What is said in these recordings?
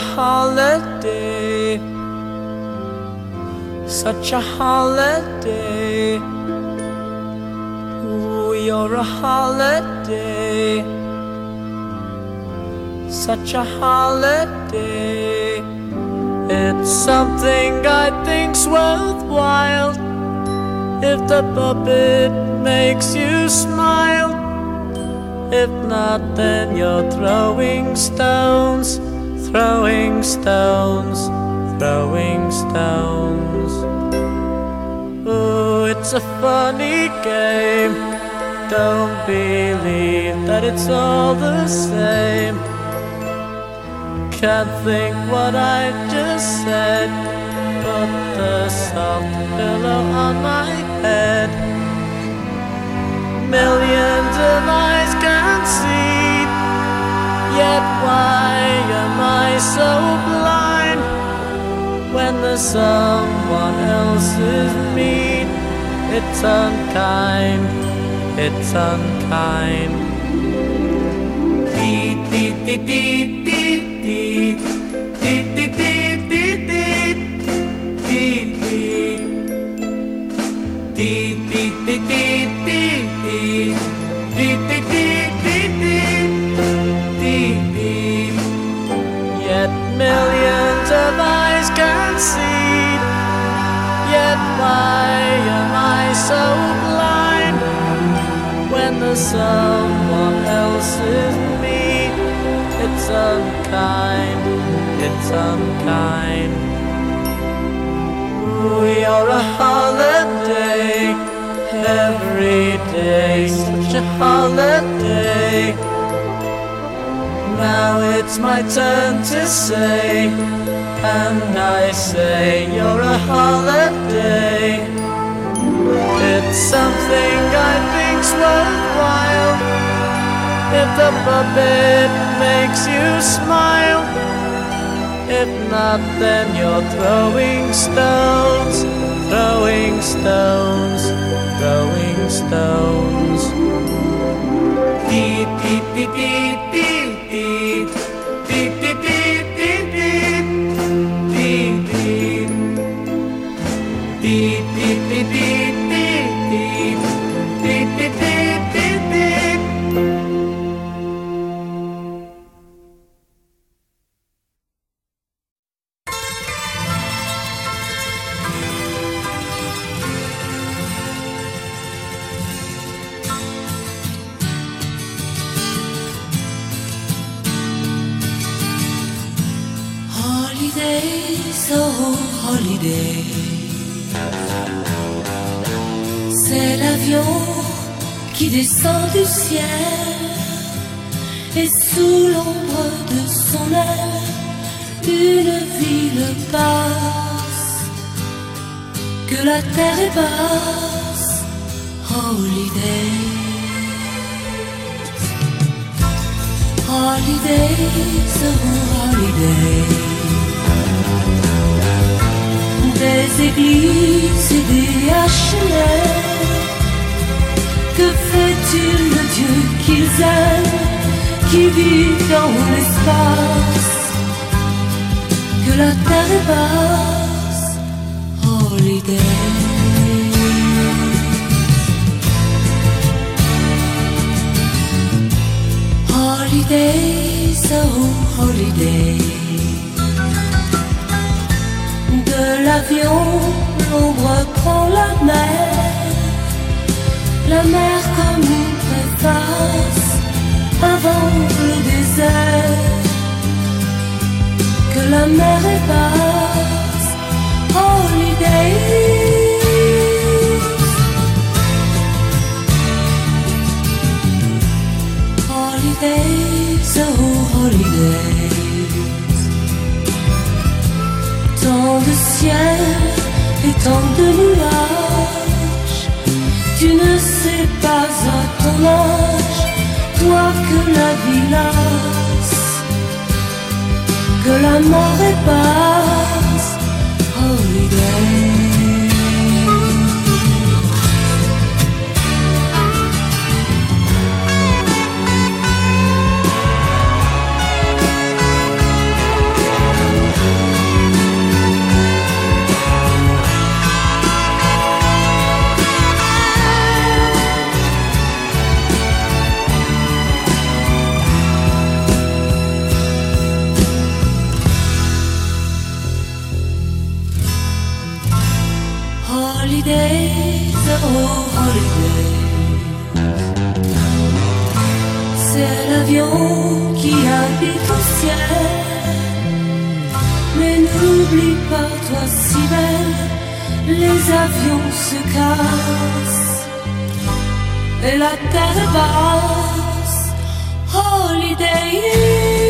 Holiday, such a holiday. Ooh, you're a holiday, such a holiday. It's something I think's worthwhile if the puppet makes you smile. If not, then you're throwing stones throwing stones, throwing stones. Oh, it's a funny game. Don't believe that it's all the same. Can't think what I just said. Put the soft pillow on my head. Millions of eyes can see Yet why am I so blind when the someone else is mean? It's unkind, it's unkind. Dee dee dee dee dee dee. Dee dee dee dee dee. Dee dee. Dee dee dee dee dee dee. millions of eyes can see. Yet why am I so blind when the someone else is me? It's unkind, it's unkind. We are a holiday, every day such a holiday. Now it's my turn to say, and I say, You're a holiday. It's something I think's worthwhile. If the puppet makes you smile, if not, then you're throwing stones, throwing stones, throwing stones. Beep, beep, beep, beep, beep, beep. Holidays, oh holidays. Des églises et des HLM. Que fait-il le Dieu qu'ils aiment, qui vit dans l'espace Que la terre est basse. Holidays. Holidays, oh holidays. De l'avion, l'ombre prend la mer. La mer comme une préface avant le désert. Que la mer est basse. Holidays. Holidays. Tant de ciel et tant de nuages. Tu ne sais pas à ton âge, toi que la vie lasse, que la mort est. Holidays, Qui habite au ciel. Mais n'oublie pas, toi si belle, les avions se cassent. Et la terre est basse. Holidays.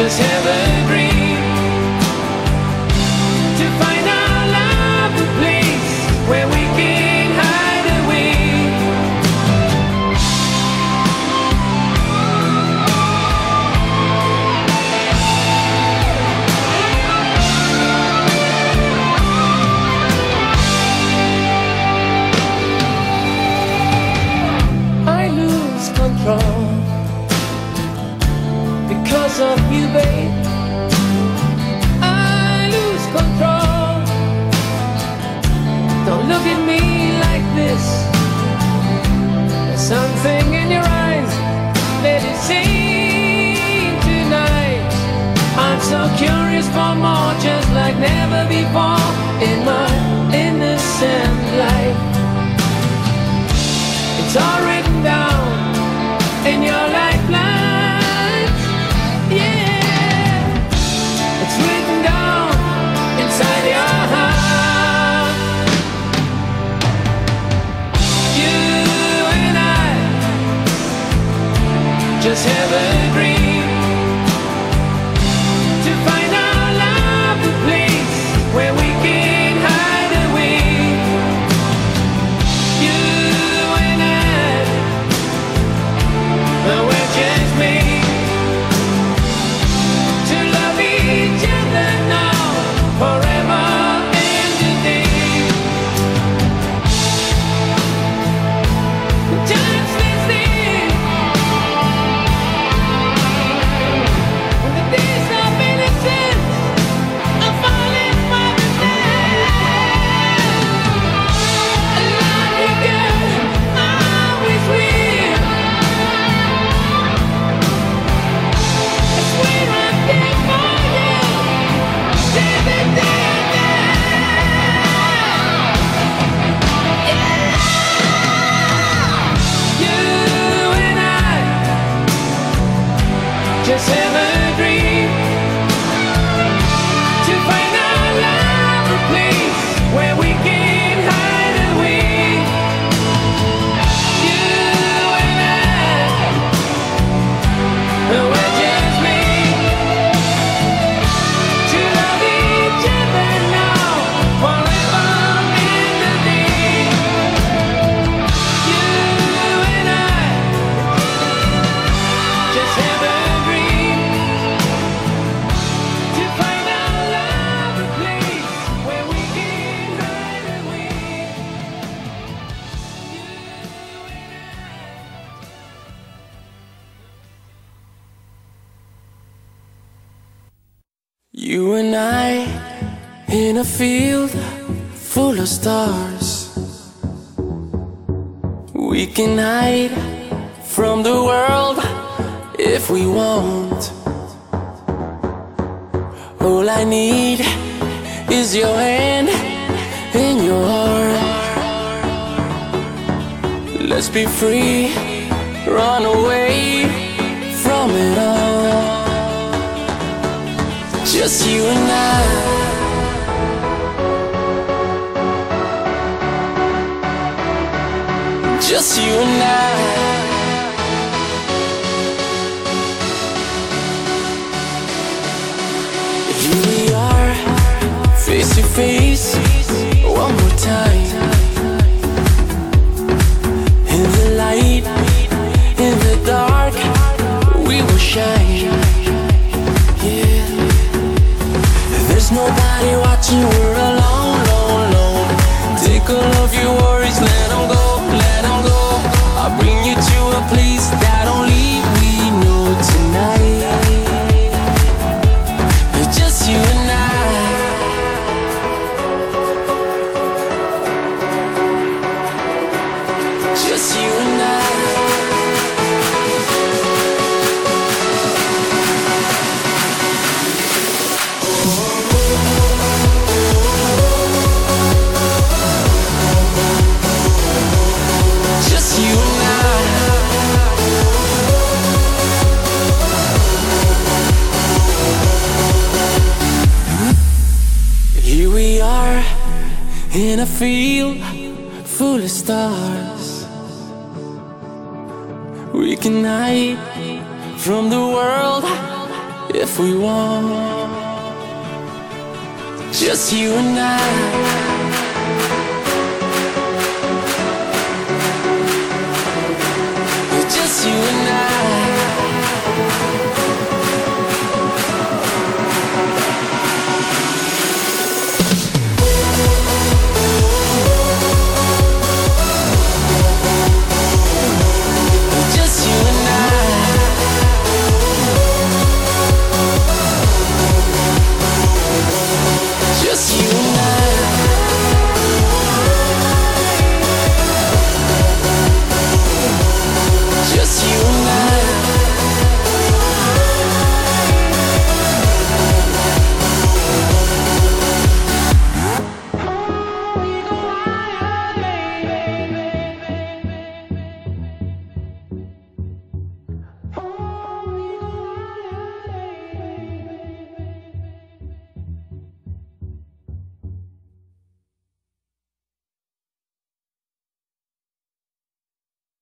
just